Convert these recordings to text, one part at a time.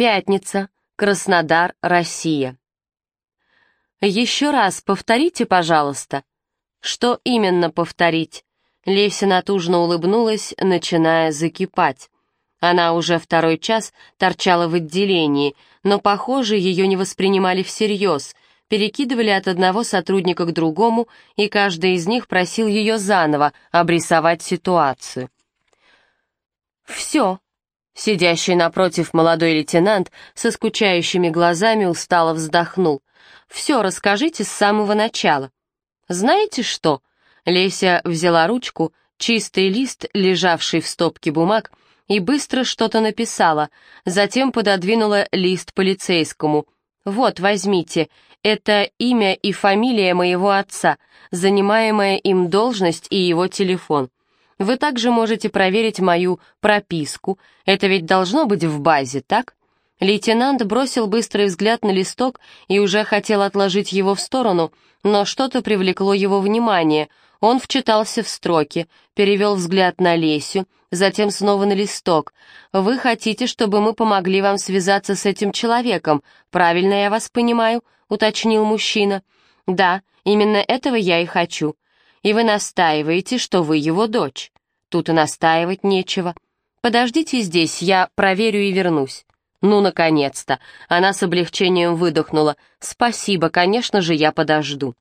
Пятница. Краснодар, Россия. «Еще раз повторите, пожалуйста». «Что именно повторить?» Леся натужно улыбнулась, начиная закипать. Она уже второй час торчала в отделении, но, похоже, ее не воспринимали всерьез, перекидывали от одного сотрудника к другому, и каждый из них просил ее заново обрисовать ситуацию. «Все», Сидящий напротив молодой лейтенант со скучающими глазами устало вздохнул. «Все расскажите с самого начала». «Знаете что?» Леся взяла ручку, чистый лист, лежавший в стопке бумаг, и быстро что-то написала, затем пододвинула лист полицейскому. «Вот, возьмите, это имя и фамилия моего отца, занимаемая им должность и его телефон. Вы также можете проверить мою прописку. Это ведь должно быть в базе, так? Лейтенант бросил быстрый взгляд на листок и уже хотел отложить его в сторону, но что-то привлекло его внимание. Он вчитался в строки, перевел взгляд на Лесю, затем снова на листок. «Вы хотите, чтобы мы помогли вам связаться с этим человеком, правильно я вас понимаю?» — уточнил мужчина. «Да, именно этого я и хочу и вы настаиваете, что вы его дочь. Тут и настаивать нечего. Подождите здесь, я проверю и вернусь. Ну, наконец-то. Она с облегчением выдохнула. Спасибо, конечно же, я подожду.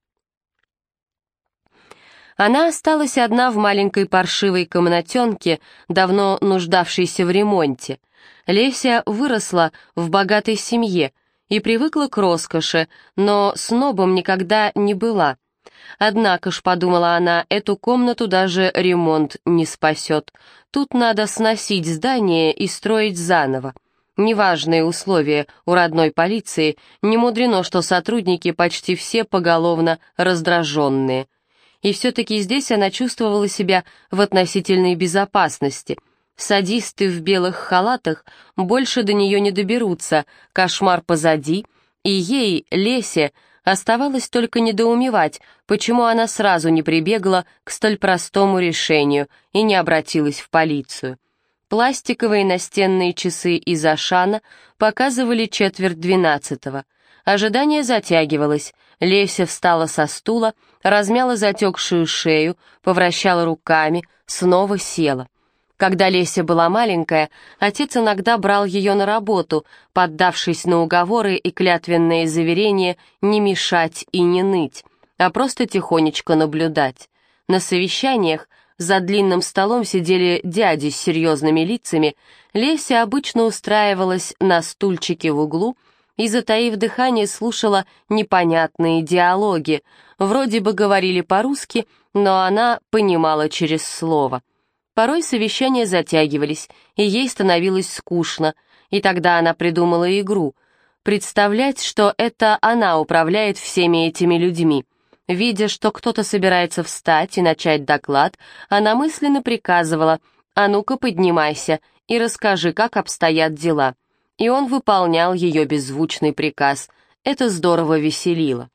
Она осталась одна в маленькой паршивой комнатенке, давно нуждавшейся в ремонте. Леся выросла в богатой семье и привыкла к роскоши, но снобом никогда не была — Однако ж, подумала она, эту комнату даже ремонт не спасет. Тут надо сносить здание и строить заново. Неважные условия у родной полиции, не мудрено, что сотрудники почти все поголовно раздраженные. И все-таки здесь она чувствовала себя в относительной безопасности. Садисты в белых халатах больше до нее не доберутся, кошмар позади, и ей, Лесе, Оставалось только недоумевать, почему она сразу не прибегла к столь простому решению и не обратилась в полицию. Пластиковые настенные часы из Ашана показывали четверть двенадцатого. Ожидание затягивалось. Леся встала со стула, размяла затекшую шею, повращала руками, снова села — когда Леся была маленькая, отец иногда брал ее на работу, поддавшись на уговоры и клятвенные заверения не мешать и не ныть, а просто тихонечко наблюдать. На совещаниях за длинным столом сидели дяди с серьезными лицами, Леся обычно устраивалась на стульчике в углу и, затаив дыхание, слушала непонятные диалоги, вроде бы говорили по-русски, но она понимала через слово. Порой совещания затягивались, и ей становилось скучно, и тогда она придумала игру — представлять, что это она управляет всеми этими людьми. Видя, что кто-то собирается встать и начать доклад, она мысленно приказывала «А ну-ка, поднимайся и расскажи, как обстоят дела». И он выполнял ее беззвучный приказ. Это здорово веселило.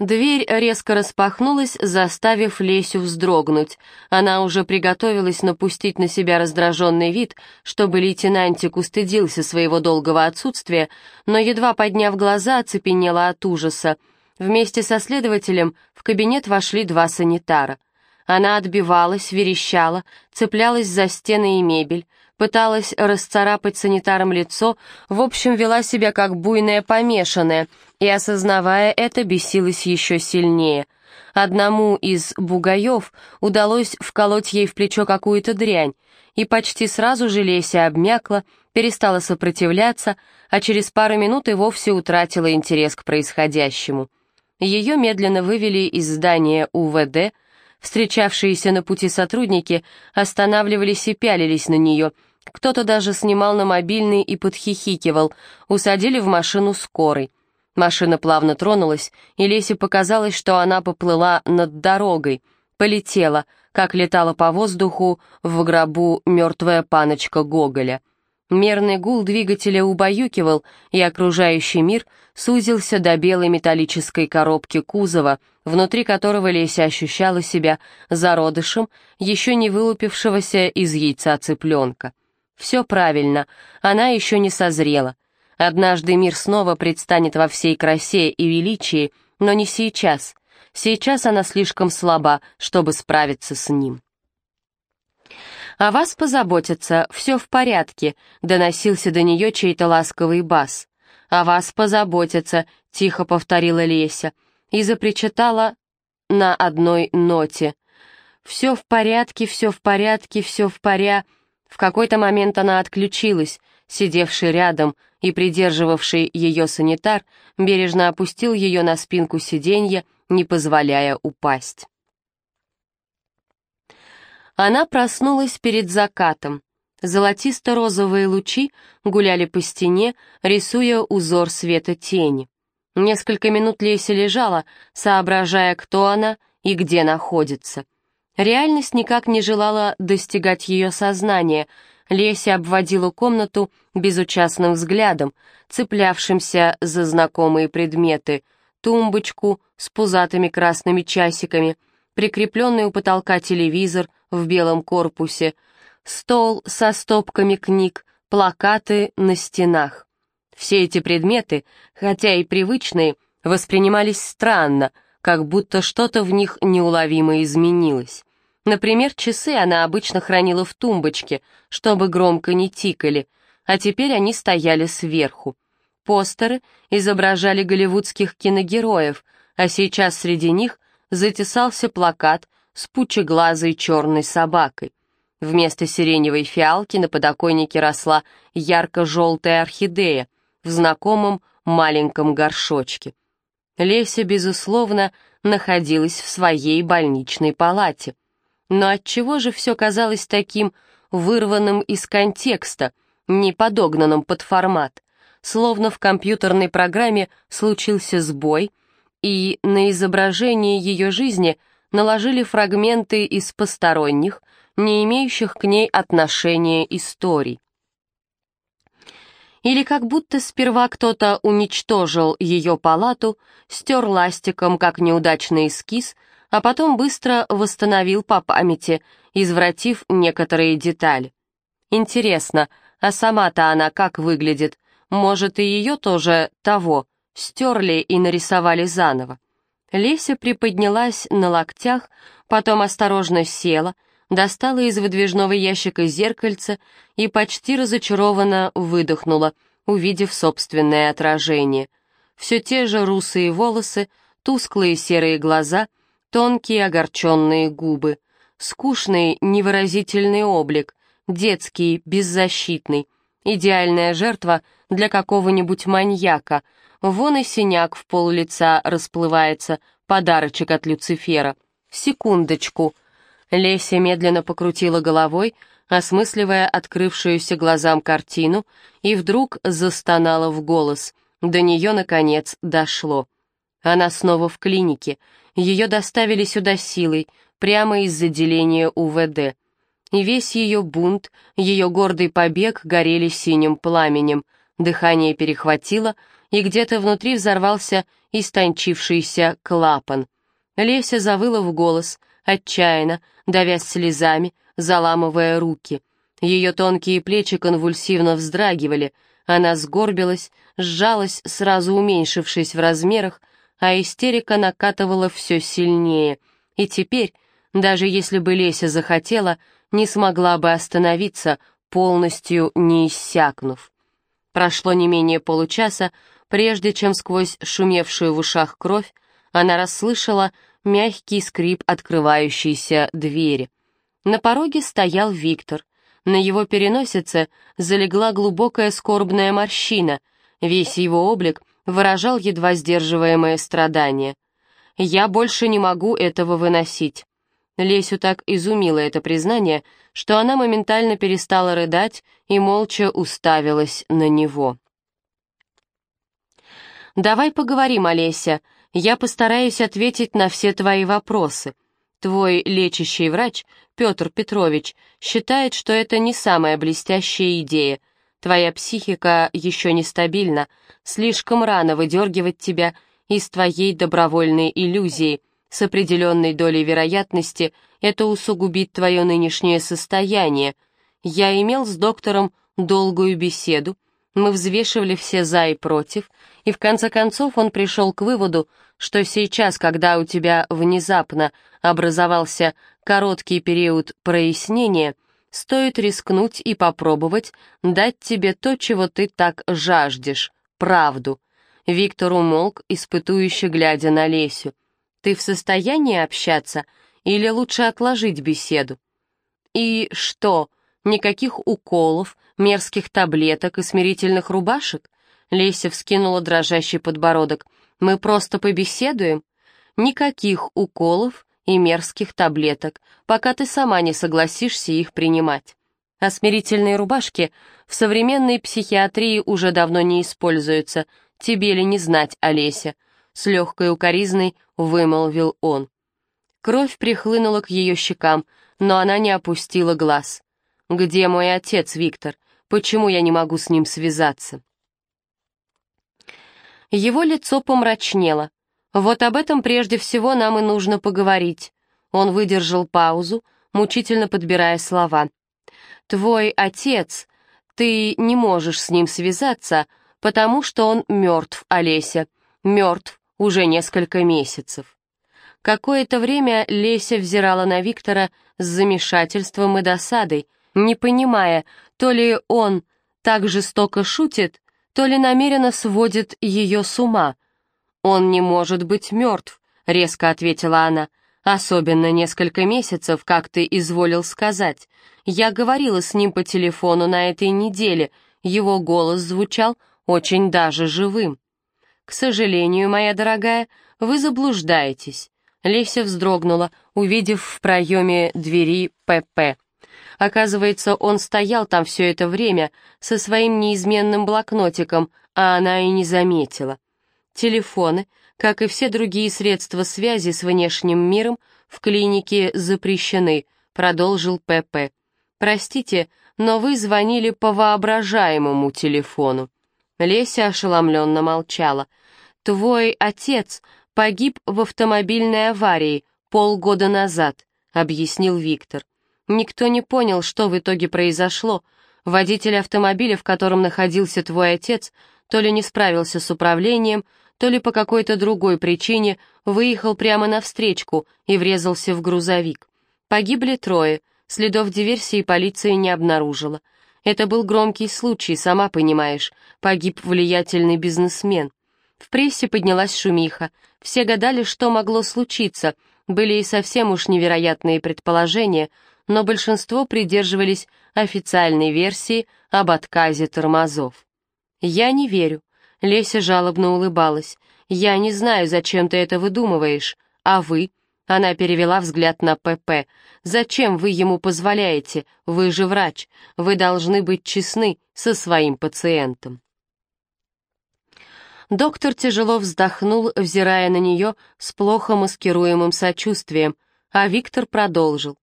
Дверь резко распахнулась, заставив Лесю вздрогнуть. Она уже приготовилась напустить на себя раздраженный вид, чтобы лейтенантик устыдился своего долгого отсутствия, но, едва подняв глаза, оцепенела от ужаса. Вместе со следователем в кабинет вошли два санитара. Она отбивалась, верещала, цеплялась за стены и мебель, пыталась расцарапать санитарам лицо, в общем, вела себя как буйная помешанная, и, осознавая это, бесилась еще сильнее. Одному из бугаев удалось вколоть ей в плечо какую-то дрянь, и почти сразу же Леся обмякла, перестала сопротивляться, а через пару минут и вовсе утратила интерес к происходящему. Ее медленно вывели из здания УВД, встречавшиеся на пути сотрудники останавливались и пялились на нее — кто-то даже снимал на мобильный и подхихикивал. Усадили в машину скорой. Машина плавно тронулась, и Лесе показалось, что она поплыла над дорогой. Полетела, как летала по воздуху в гробу мертвая паночка Гоголя. Мерный гул двигателя убаюкивал, и окружающий мир сузился до белой металлической коробки кузова, внутри которого Леся ощущала себя зародышем, еще не вылупившегося из яйца цыпленка. Все правильно, она еще не созрела. Однажды мир снова предстанет во всей красе и величии, но не сейчас. Сейчас она слишком слаба, чтобы справиться с ним. «О вас позаботятся, все в порядке», — доносился до нее чей-то ласковый бас. «О вас позаботятся», — тихо повторила Леся и запричитала на одной ноте. «Все в порядке, все в порядке, все в поря...» В какой-то момент она отключилась, сидевший рядом и придерживавший ее санитар бережно опустил ее на спинку сиденья, не позволяя упасть. Она проснулась перед закатом. Золотисто-розовые лучи гуляли по стене, рисуя узор света тени. Несколько минут Леся лежала, соображая, кто она и где находится. Реальность никак не желала достигать ее сознания. Леся обводила комнату безучастным взглядом, цеплявшимся за знакомые предметы, тумбочку с пузатыми красными часиками, прикрепленный у потолка телевизор — в белом корпусе, стол со стопками книг, плакаты на стенах. Все эти предметы, хотя и привычные, воспринимались странно, как будто что-то в них неуловимо изменилось. Например, часы она обычно хранила в тумбочке, чтобы громко не тикали, а теперь они стояли сверху. Постеры изображали голливудских киногероев, а сейчас среди них затесался плакат с пучеглазой черной собакой. Вместо сиреневой фиалки на подоконнике росла ярко-желтая орхидея в знакомом маленьком горшочке. Леся, безусловно, находилась в своей больничной палате. Но отчего же все казалось таким вырванным из контекста, не подогнанным под формат, словно в компьютерной программе случился сбой, и на изображении ее жизни – наложили фрагменты из посторонних, не имеющих к ней отношения историй. Или как будто сперва кто-то уничтожил ее палату, стер ластиком как неудачный эскиз, а потом быстро восстановил по памяти, извратив некоторые детали. Интересно, а сама-то она как выглядит? Может, и ее тоже того стерли и нарисовали заново? Леся приподнялась на локтях, потом осторожно села, достала из выдвижного ящика зеркальце и почти разочарованно выдохнула, увидев собственное отражение. Все те же русые волосы, тусклые серые глаза, тонкие огорченные губы, скучный невыразительный облик, детский, беззащитный, идеальная жертва для какого-нибудь маньяка — Вон и синяк в пол лица расплывается, подарочек от Люцифера. Секундочку. Леся медленно покрутила головой, осмысливая открывшуюся глазам картину, и вдруг застонала в голос. До нее, наконец, дошло. Она снова в клинике. Ее доставили сюда силой, прямо из отделения УВД. И весь ее бунт, ее гордый побег горели синим пламенем. Дыхание перехватило, и где-то внутри взорвался истончившийся клапан. Леся завыла в голос, отчаянно, давясь слезами, заламывая руки. Ее тонкие плечи конвульсивно вздрагивали, она сгорбилась, сжалась, сразу уменьшившись в размерах, а истерика накатывала все сильнее. И теперь, даже если бы Леся захотела, не смогла бы остановиться, полностью не иссякнув. Прошло не менее получаса, Прежде чем сквозь шумевшую в ушах кровь, она расслышала мягкий скрип открывающейся двери. На пороге стоял Виктор. На его переносице залегла глубокая скорбная морщина, весь его облик выражал едва сдерживаемое страдание. «Я больше не могу этого выносить». Лесю так изумило это признание, что она моментально перестала рыдать и молча уставилась на него. «Давай поговорим, Олеся. Я постараюсь ответить на все твои вопросы. Твой лечащий врач, Петр Петрович, считает, что это не самая блестящая идея. Твоя психика еще нестабильна. Слишком рано выдергивать тебя из твоей добровольной иллюзии. С определенной долей вероятности это усугубит твое нынешнее состояние. Я имел с доктором долгую беседу, мы взвешивали все «за» и «против», и в конце концов он пришел к выводу, что сейчас, когда у тебя внезапно образовался короткий период прояснения, стоит рискнуть и попробовать дать тебе то, чего ты так жаждешь, правду. Виктор умолк, испытующе глядя на Лесю. «Ты в состоянии общаться или лучше отложить беседу?» «И что, никаких уколов, мерзких таблеток и смирительных рубашек?» Леся вскинула дрожащий подбородок. «Мы просто побеседуем?» «Никаких уколов и мерзких таблеток, пока ты сама не согласишься их принимать. А смирительные рубашки в современной психиатрии уже давно не используются, тебе ли не знать, Олеся?» С легкой укоризной вымолвил он. Кровь прихлынула к ее щекам, но она не опустила глаз. «Где мой отец, Виктор? Почему я не могу с ним связаться?» Его лицо помрачнело. «Вот об этом прежде всего нам и нужно поговорить». Он выдержал паузу, мучительно подбирая слова. «Твой отец, ты не можешь с ним связаться, потому что он мертв, Олеся, мертв уже несколько месяцев». Какое-то время Леся взирала на Виктора с замешательством и досадой, не понимая, то ли он так жестоко шутит, то ли намеренно сводит ее с ума. «Он не может быть мертв», — резко ответила она. «Особенно несколько месяцев, как ты изволил сказать. Я говорила с ним по телефону на этой неделе, его голос звучал очень даже живым». «К сожалению, моя дорогая, вы заблуждаетесь». Леся вздрогнула, увидев в проеме двери ПП. Оказывается, он стоял там все это время со своим неизменным блокнотиком, а она и не заметила. Телефоны, как и все другие средства связи с внешним миром, в клинике запрещены, продолжил ПП. Простите, но вы звонили по воображаемому телефону. Леся ошеломленно молчала. «Твой отец погиб в автомобильной аварии полгода назад», — объяснил Виктор. Никто не понял, что в итоге произошло. Водитель автомобиля, в котором находился твой отец, то ли не справился с управлением, то ли по какой-то другой причине выехал прямо навстречку и врезался в грузовик. Погибли трое, следов диверсии полиция не обнаружила. Это был громкий случай, сама понимаешь, погиб влиятельный бизнесмен. В прессе поднялась шумиха, все гадали, что могло случиться, были и совсем уж невероятные предположения — но большинство придерживались официальной версии об отказе тормозов. «Я не верю», — Леся жалобно улыбалась. «Я не знаю, зачем ты это выдумываешь. А вы?» Она перевела взгляд на ПП. «Зачем вы ему позволяете? Вы же врач. Вы должны быть честны со своим пациентом». Доктор тяжело вздохнул, взирая на нее с плохо маскируемым сочувствием, а Виктор продолжил.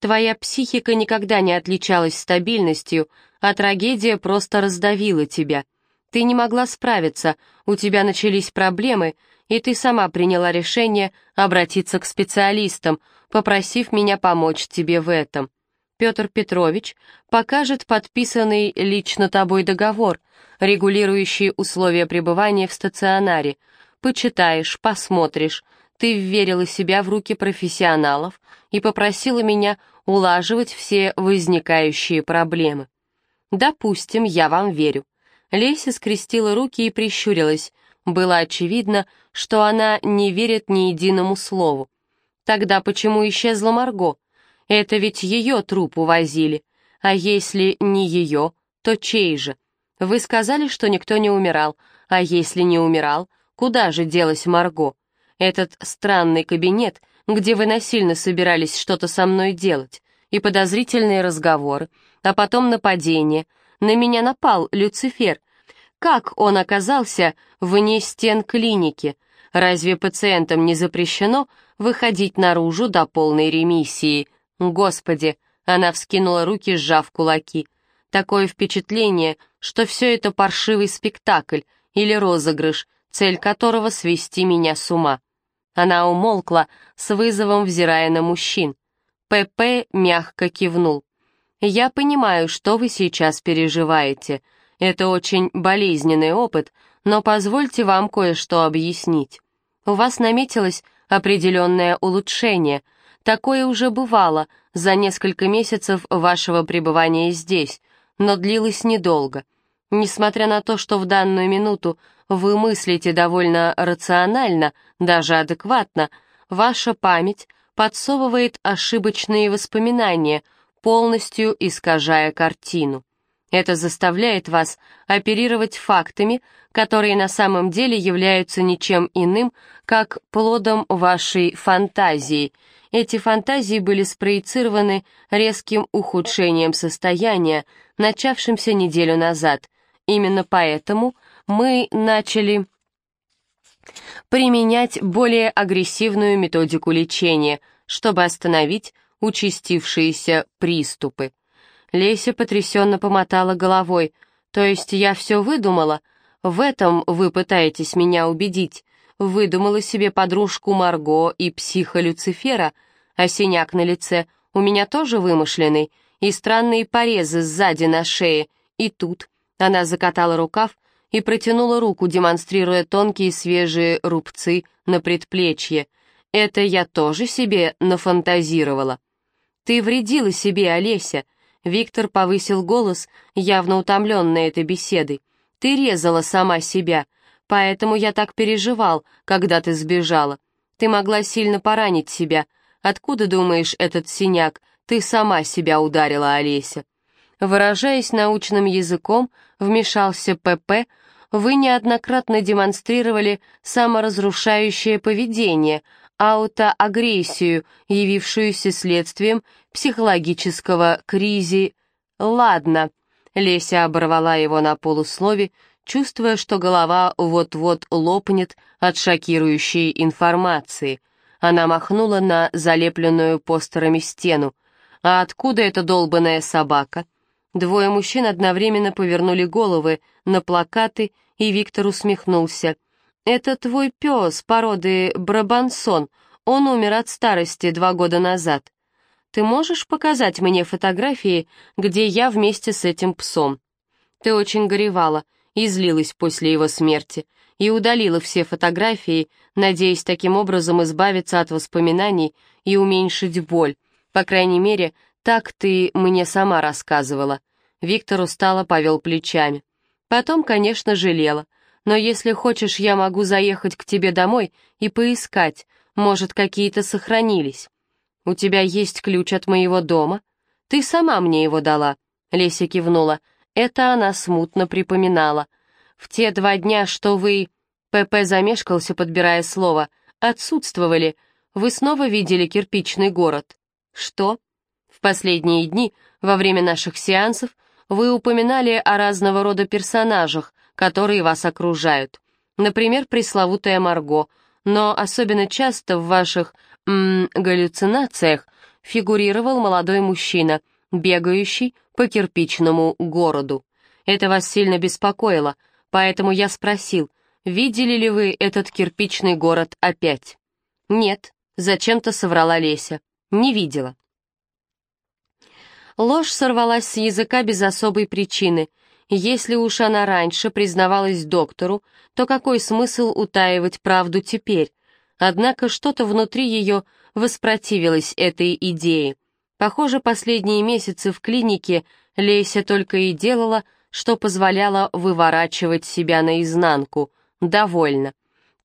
Твоя психика никогда не отличалась стабильностью, а трагедия просто раздавила тебя. Ты не могла справиться, у тебя начались проблемы, и ты сама приняла решение обратиться к специалистам, попросив меня помочь тебе в этом. Петр Петрович покажет подписанный лично тобой договор, регулирующий условия пребывания в стационаре. Почитаешь, посмотришь, ты вверила себя в руки профессионалов и попросила меня улаживать все возникающие проблемы. Допустим, я вам верю. Леся скрестила руки и прищурилась. Было очевидно, что она не верит ни единому слову. Тогда почему исчезла Марго? Это ведь ее труп увозили. А если не ее, то чей же? Вы сказали, что никто не умирал. А если не умирал, куда же делась Марго? Этот странный кабинет, где вы насильно собирались что-то со мной делать, и подозрительные разговоры, а потом нападение. На меня напал Люцифер. Как он оказался вне стен клиники? Разве пациентам не запрещено выходить наружу до полной ремиссии? Господи, она вскинула руки, сжав кулаки. Такое впечатление, что все это паршивый спектакль или розыгрыш, цель которого свести меня с ума. Она умолкла, с вызовом взирая на мужчин. ПП мягко кивнул. Я понимаю, что вы сейчас переживаете. Это очень болезненный опыт, но позвольте вам кое-что объяснить. У вас наметилось определенное улучшение. Такое уже бывало за несколько месяцев вашего пребывания здесь, но длилось недолго. Несмотря на то, что в данную минуту вы мыслите довольно рационально, даже адекватно, ваша память подсовывает ошибочные воспоминания, полностью искажая картину. Это заставляет вас оперировать фактами, которые на самом деле являются ничем иным, как плодом вашей фантазии. Эти фантазии были спроецированы резким ухудшением состояния, начавшимся неделю назад. Именно поэтому мы начали применять более агрессивную методику лечения, чтобы остановить участившиеся приступы. Леся потрясенно помотала головой. «То есть я все выдумала? В этом вы пытаетесь меня убедить. Выдумала себе подружку Марго и психа Люцифера, а синяк на лице у меня тоже вымышленный, и странные порезы сзади на шее. И тут...» Она закатала рукав и протянула руку, демонстрируя тонкие свежие рубцы на предплечье. «Это я тоже себе нафантазировала». «Ты вредила себе, Олеся», Виктор повысил голос, явно утомленный этой беседой. «Ты резала сама себя, поэтому я так переживал, когда ты сбежала. Ты могла сильно поранить себя. Откуда, думаешь, этот синяк? Ты сама себя ударила, Олеся». Выражаясь научным языком, вмешался ПП, вы неоднократно демонстрировали саморазрушающее поведение, аутоагрессию, явившуюся следствием психологического кризи. «Ладно», — Леся оборвала его на полуслове, чувствуя, что голова вот-вот лопнет от шокирующей информации. Она махнула на залепленную постерами стену. «А откуда эта долбаная собака?» Двое мужчин одновременно повернули головы на плакаты, и Виктор усмехнулся — «Это твой пес породы Брабансон. Он умер от старости два года назад. Ты можешь показать мне фотографии, где я вместе с этим псом?» Ты очень горевала и злилась после его смерти, и удалила все фотографии, надеясь таким образом избавиться от воспоминаний и уменьшить боль. По крайней мере, так ты мне сама рассказывала. Виктор устало повел плечами. Потом, конечно, жалела — но если хочешь, я могу заехать к тебе домой и поискать, может, какие-то сохранились. У тебя есть ключ от моего дома? Ты сама мне его дала». Леся кивнула. Это она смутно припоминала. «В те два дня, что вы...» ПП замешкался, подбирая слово. «Отсутствовали. Вы снова видели кирпичный город». «Что?» «В последние дни, во время наших сеансов, вы упоминали о разного рода персонажах, которые вас окружают. Например, пресловутая Марго, но особенно часто в ваших м, галлюцинациях фигурировал молодой мужчина, бегающий по кирпичному городу. Это вас сильно беспокоило, поэтому я спросил, видели ли вы этот кирпичный город опять? Нет, зачем-то соврала Леся. Не видела. Ложь сорвалась с языка без особой причины, если уж она раньше признавалась доктору, то какой смысл утаивать правду теперь? Однако что-то внутри ее воспротивилось этой идее. Похоже, последние месяцы в клинике Леся только и делала, что позволяло выворачивать себя наизнанку. Довольно.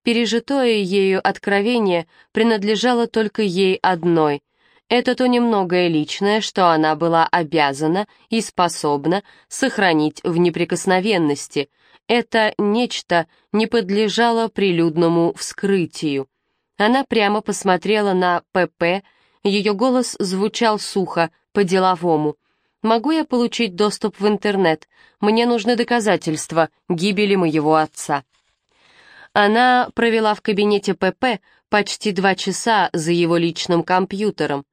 Пережитое ею откровение принадлежало только ей одной — это то немногое личное, что она была обязана и способна сохранить в неприкосновенности. Это нечто не подлежало прилюдному вскрытию. Она прямо посмотрела на ПП, ее голос звучал сухо, по-деловому. «Могу я получить доступ в интернет? Мне нужны доказательства гибели моего отца». Она провела в кабинете ПП почти два часа за его личным компьютером.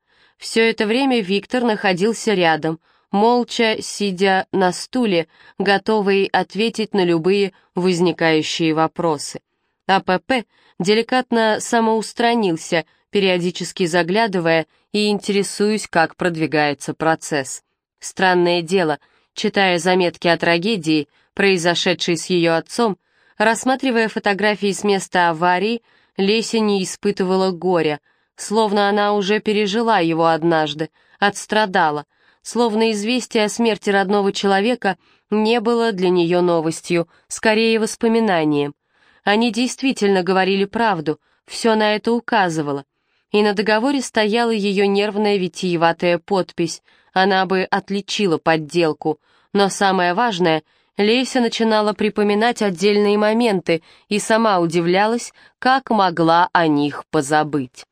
Все это время Виктор находился рядом, молча сидя на стуле, готовый ответить на любые возникающие вопросы. АПП деликатно самоустранился, периодически заглядывая и интересуясь, как продвигается процесс. Странное дело, читая заметки о трагедии, произошедшей с ее отцом, рассматривая фотографии с места аварии, Леся не испытывала горя, словно она уже пережила его однажды, отстрадала, словно известие о смерти родного человека не было для нее новостью, скорее воспоминанием. Они действительно говорили правду, все на это указывало. И на договоре стояла ее нервная витиеватая подпись, она бы отличила подделку, но самое важное — Леся начинала припоминать отдельные моменты и сама удивлялась, как могла о них позабыть.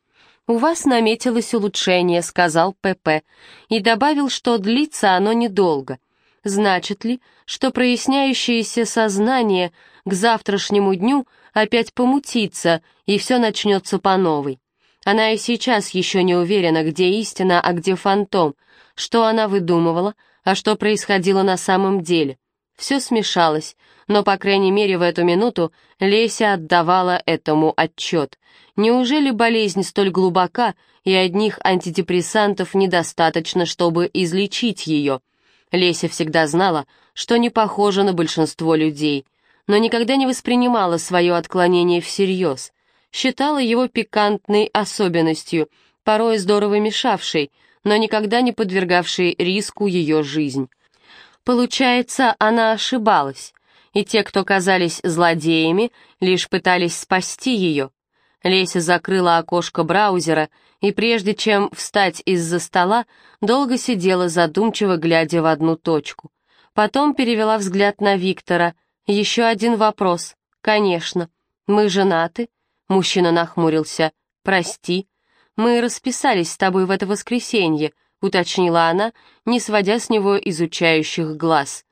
«У вас наметилось улучшение», — сказал ПП, и добавил, что длится оно недолго. Значит ли, что проясняющееся сознание к завтрашнему дню опять помутится, и все начнется по новой? Она и сейчас еще не уверена, где истина, а где фантом, что она выдумывала, а что происходило на самом деле. Все смешалось, но, по крайней мере, в эту минуту Леся отдавала этому отчет. Неужели болезнь столь глубока, и одних антидепрессантов недостаточно, чтобы излечить ее? Леся всегда знала, что не похожа на большинство людей, но никогда не воспринимала свое отклонение всерьез. Считала его пикантной особенностью, порой здорово мешавшей, но никогда не подвергавшей риску ее жизнь. Получается, она ошибалась, и те, кто казались злодеями, лишь пытались спасти ее. Леся закрыла окошко браузера и прежде чем встать из-за стола, долго сидела задумчиво, глядя в одну точку. Потом перевела взгляд на Виктора. «Еще один вопрос. Конечно. Мы женаты?» Мужчина нахмурился. «Прости. Мы расписались с тобой в это воскресенье», — уточнила она, не сводя с него изучающих глаз.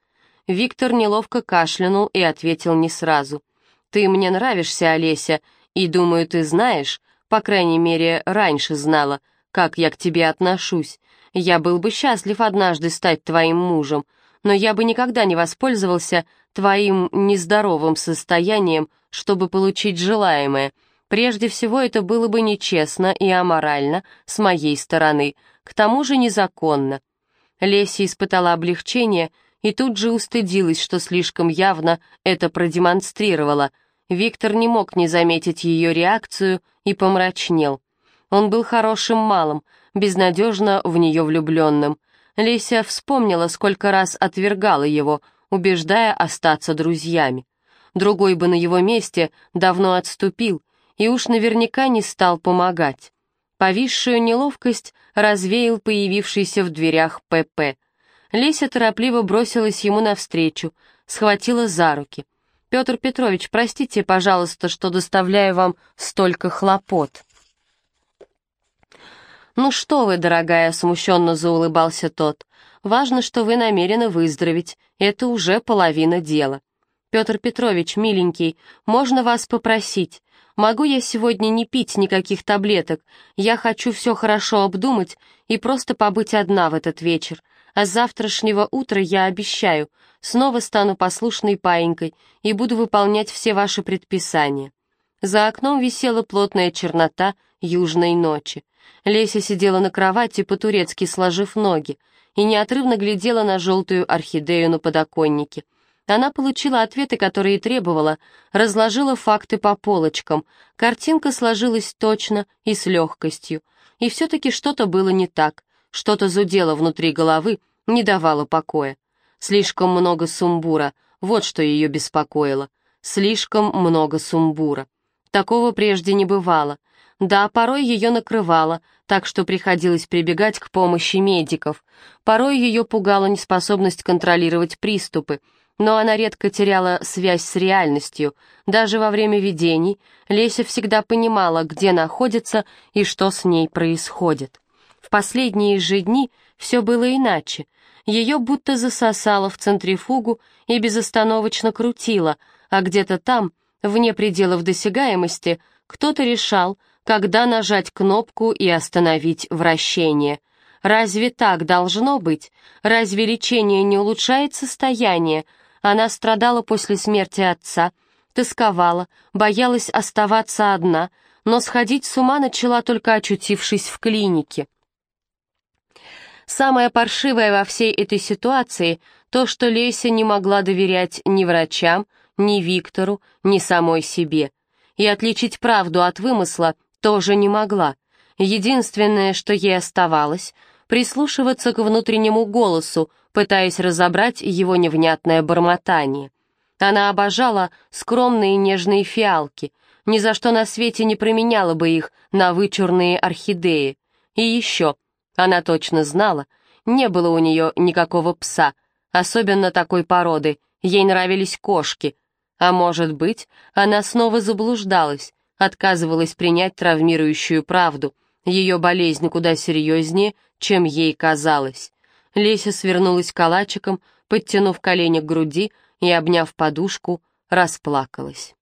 Виктор неловко кашлянул и ответил не сразу. «Ты мне нравишься, Олеся, и, думаю, ты знаешь, по крайней мере, раньше знала, как я к тебе отношусь. Я был бы счастлив однажды стать твоим мужем, но я бы никогда не воспользовался твоим нездоровым состоянием, чтобы получить желаемое. Прежде всего, это было бы нечестно и аморально с моей стороны, к тому же незаконно. Леся испытала облегчение и тут же устыдилась, что слишком явно это продемонстрировала — Виктор не мог не заметить ее реакцию и помрачнел. Он был хорошим малым, безнадежно в нее влюбленным. Леся вспомнила, сколько раз отвергала его, убеждая остаться друзьями. Другой бы на его месте давно отступил и уж наверняка не стал помогать. Повисшую неловкость развеял появившийся в дверях ПП. Леся торопливо бросилась ему навстречу, схватила за руки — Петр Петрович, простите, пожалуйста, что доставляю вам столько хлопот». «Ну что вы, дорогая», — смущенно заулыбался тот, «важно, что вы намерены выздороветь, это уже половина дела». «Петр Петрович, миленький, можно вас попросить? Могу я сегодня не пить никаких таблеток? Я хочу все хорошо обдумать и просто побыть одна в этот вечер. А с завтрашнего утра я обещаю, снова стану послушной паинькой и буду выполнять все ваши предписания. За окном висела плотная чернота южной ночи. Леся сидела на кровати, по-турецки сложив ноги, и неотрывно глядела на желтую орхидею на подоконнике. Она получила ответы, которые требовала, разложила факты по полочкам, картинка сложилась точно и с легкостью. И все-таки что-то было не так. Что-то зудело внутри головы, не давало покоя. Слишком много сумбура, вот что ее беспокоило. Слишком много сумбура. Такого прежде не бывало. Да, порой ее накрывало, так что приходилось прибегать к помощи медиков. Порой ее пугала неспособность контролировать приступы, но она редко теряла связь с реальностью. Даже во время видений Леся всегда понимала, где находится и что с ней происходит. В последние же дни все было иначе. Ее будто засосало в центрифугу и безостановочно крутило, а где-то там, вне пределов досягаемости, кто-то решал, когда нажать кнопку и остановить вращение. Разве так должно быть? Разве лечение не улучшает состояние? Она страдала после смерти отца, тосковала, боялась оставаться одна, но сходить с ума начала только очутившись в клинике. Самое паршивое во всей этой ситуации — то, что Леся не могла доверять ни врачам, ни Виктору, ни самой себе. И отличить правду от вымысла тоже не могла. Единственное, что ей оставалось — прислушиваться к внутреннему голосу, пытаясь разобрать его невнятное бормотание. Она обожала скромные нежные фиалки, ни за что на свете не променяла бы их на вычурные орхидеи. И еще, она точно знала, не было у нее никакого пса, особенно такой породы, ей нравились кошки. А может быть, она снова заблуждалась, отказывалась принять травмирующую правду. Ее болезнь куда серьезнее, чем ей казалось. Леся свернулась калачиком, подтянув колени к груди и, обняв подушку, расплакалась.